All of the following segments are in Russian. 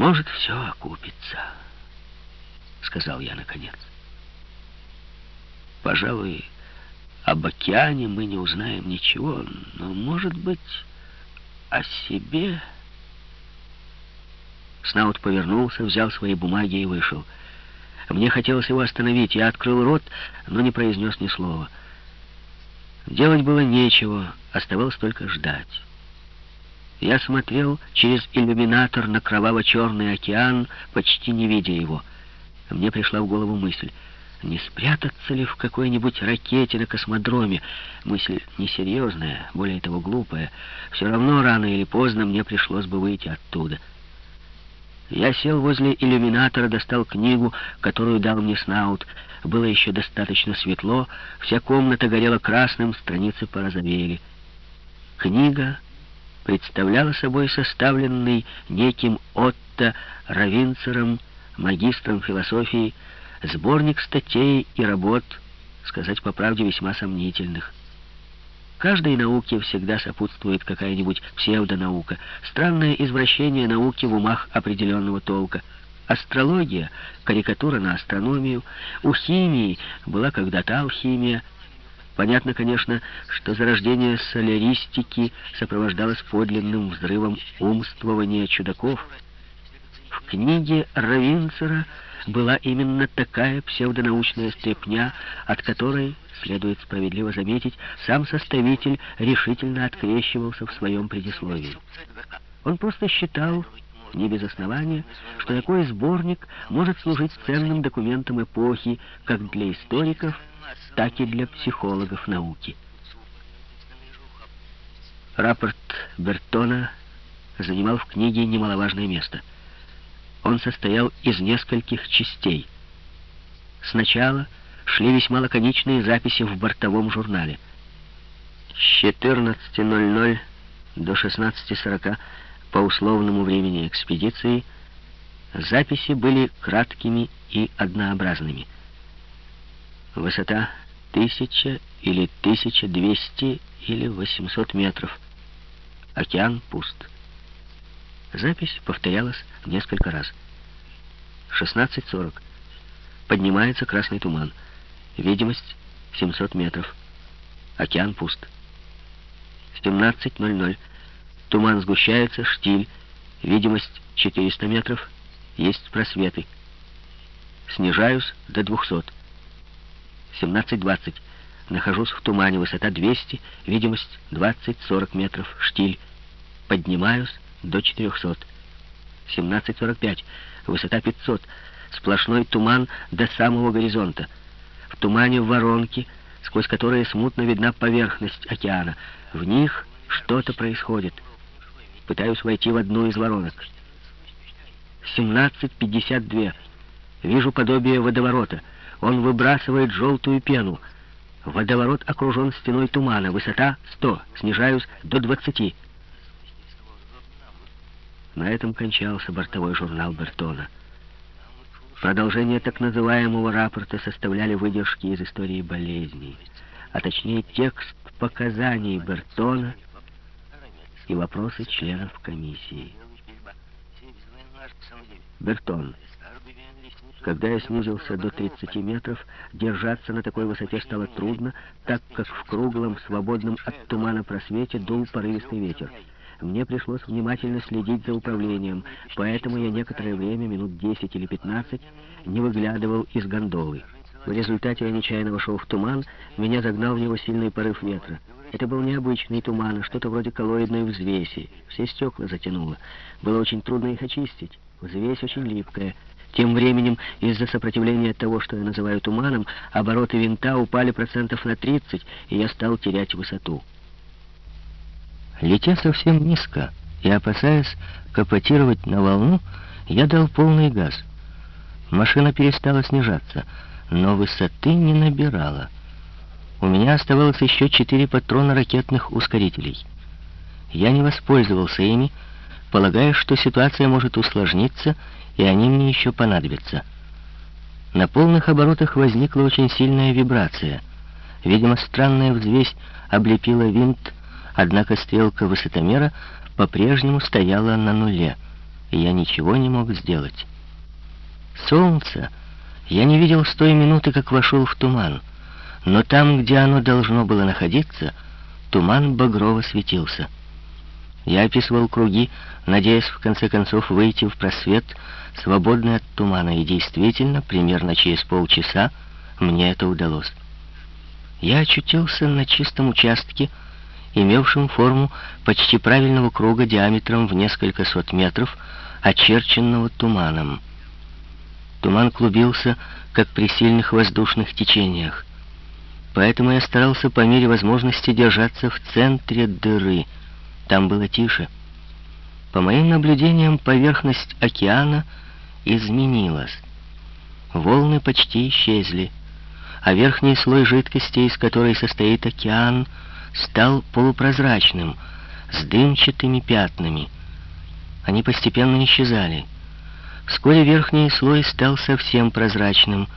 Может, все окупится, сказал я наконец. Пожалуй, об океане мы не узнаем ничего, но, может быть, о себе... Снаут повернулся, взял свои бумаги и вышел. Мне хотелось его остановить. Я открыл рот, но не произнес ни слова. Делать было нечего, оставалось только ждать. Я смотрел через иллюминатор на кроваво-черный океан, почти не видя его. Мне пришла в голову мысль, не спрятаться ли в какой-нибудь ракете на космодроме. Мысль несерьезная, более того глупая. Все равно рано или поздно мне пришлось бы выйти оттуда. Я сел возле иллюминатора, достал книгу, которую дал мне Снаут. Было еще достаточно светло, вся комната горела красным, страницы порозовели. Книга представляла собой составленный неким Отто Равинцером, магистром философии, сборник статей и работ, сказать по правде, весьма сомнительных. Каждой науке всегда сопутствует какая-нибудь псевдонаука, странное извращение науки в умах определенного толка. Астрология, карикатура на астрономию, у химии была когда-то алхимия. Понятно, конечно, что зарождение соляристики сопровождалось подлинным взрывом умствования чудаков. В книге Равинцера была именно такая псевдонаучная стряпня, от которой, следует справедливо заметить, сам составитель решительно открещивался в своем предисловии. Он просто считал, не без основания, что такой сборник может служить ценным документом эпохи как для историков, так и для психологов науки. Рапорт Бертона занимал в книге немаловажное место — он состоял из нескольких частей. Сначала шли весьма лаконичные записи в бортовом журнале. С 14.00 до 16.40 по условному времени экспедиции записи были краткими и однообразными. Высота 1000 или 1200 или 800 метров. Океан пуст. Запись повторялась несколько раз. 16.40. Поднимается красный туман. Видимость 700 метров. Океан пуст. 17.00. Туман сгущается, штиль. Видимость 400 метров. Есть просветы. Снижаюсь до 200. 17.20. Нахожусь в тумане, высота 200, видимость 20-40 метров, штиль. Поднимаюсь до 400. 17.45, высота 500, сплошной туман до самого горизонта. В тумане воронки, сквозь которые смутно видна поверхность океана. В них что-то происходит. Пытаюсь войти в одну из воронок. 17.52. Вижу подобие водоворота. Он выбрасывает желтую пену. Водоворот окружен стеной тумана. Высота 100. Снижаюсь до 20. На этом кончался бортовой журнал Бертона. Продолжение так называемого рапорта составляли выдержки из истории болезней, а точнее текст показаний Бертона и вопросы членов комиссии. Бертон. Когда я снизился до 30 метров, держаться на такой высоте стало трудно, так как в круглом, свободном от тумана просвете дул порывистый ветер. Мне пришлось внимательно следить за управлением, поэтому я некоторое время, минут 10 или 15, не выглядывал из гондолы. В результате я нечаянно вошел в туман, меня загнал в него сильный порыв ветра. Это был необычный туман, что-то вроде коллоидной взвеси. Все стекла затянуло. Было очень трудно их очистить. Взвесь очень липкая. Тем временем, из-за сопротивления того, что я называю туманом, обороты винта упали процентов на 30, и я стал терять высоту. Летя совсем низко и опасаясь капотировать на волну, я дал полный газ. Машина перестала снижаться, но высоты не набирала. У меня оставалось еще четыре патрона ракетных ускорителей. Я не воспользовался ими, полагая, что ситуация может усложниться, и они мне еще понадобятся. На полных оборотах возникла очень сильная вибрация. Видимо, странная взвесь облепила винт, Однако стрелка высотомера по-прежнему стояла на нуле. и я ничего не мог сделать. Солнце я не видел с той минуты, как вошел в туман, но там, где оно должно было находиться, туман багрово светился. Я описывал круги, надеясь в конце концов выйти в просвет, свободный от тумана, и действительно, примерно через полчаса мне это удалось. Я очутился на чистом участке, имевшем форму почти правильного круга диаметром в несколько сот метров, очерченного туманом. Туман клубился, как при сильных воздушных течениях. Поэтому я старался по мере возможности держаться в центре дыры. Там было тише. По моим наблюдениям, поверхность океана изменилась. Волны почти исчезли, а верхний слой жидкости, из которой состоит океан, стал полупрозрачным, с дымчатыми пятнами. Они постепенно исчезали. Вскоре верхний слой стал совсем прозрачным,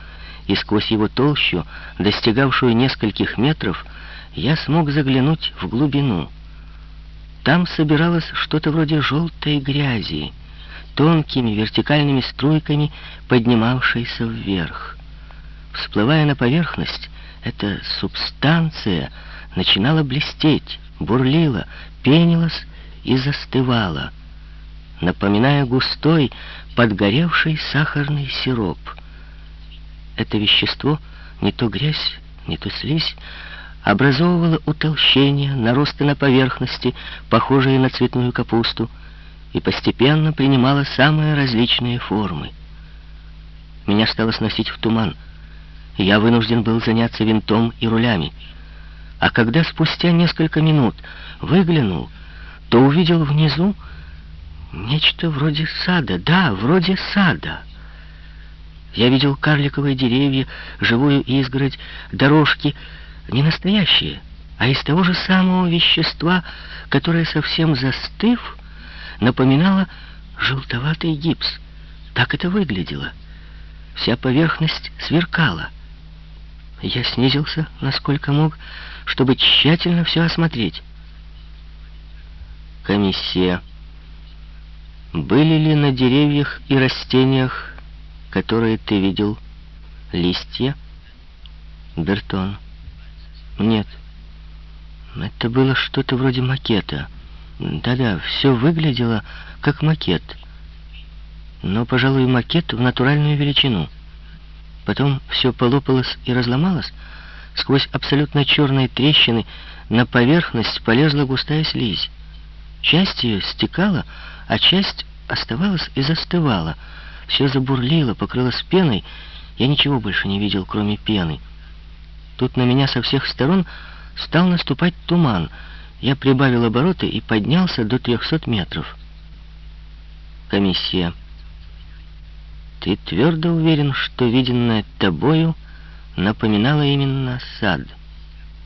и сквозь его толщу, достигавшую нескольких метров, я смог заглянуть в глубину. Там собиралось что-то вроде желтой грязи, тонкими вертикальными струйками, поднимавшейся вверх. Всплывая на поверхность, эта субстанция начинала блестеть, бурлила, пенилась и застывала, напоминая густой, подгоревший сахарный сироп. Это вещество, не то грязь, не то слизь, образовывало утолщения, наросты на поверхности, похожие на цветную капусту, и постепенно принимало самые различные формы. Меня стало сносить в туман, я вынужден был заняться винтом и рулями. А когда спустя несколько минут выглянул, то увидел внизу Нечто вроде сада, да, вроде сада. Я видел карликовые деревья, живую изгородь, дорожки, не настоящие, а из того же самого вещества, которое, совсем застыв, напоминало желтоватый гипс. Так это выглядело. Вся поверхность сверкала. Я снизился, насколько мог, чтобы тщательно все осмотреть. Комиссия были ли на деревьях и растениях, которые ты видел, листья? Бертон. Нет. Это было что-то вроде макета. Да-да, все выглядело как макет. Но, пожалуй, макет в натуральную величину. Потом все полопалось и разломалось. Сквозь абсолютно черные трещины на поверхность полезла густая слизь. Часть ее стекала, а часть оставалась и застывала. Все забурлило, покрылось пеной. Я ничего больше не видел, кроме пены. Тут на меня со всех сторон стал наступать туман. Я прибавил обороты и поднялся до трехсот метров. Комиссия. Ты твердо уверен, что виденное тобою напоминало именно сад? —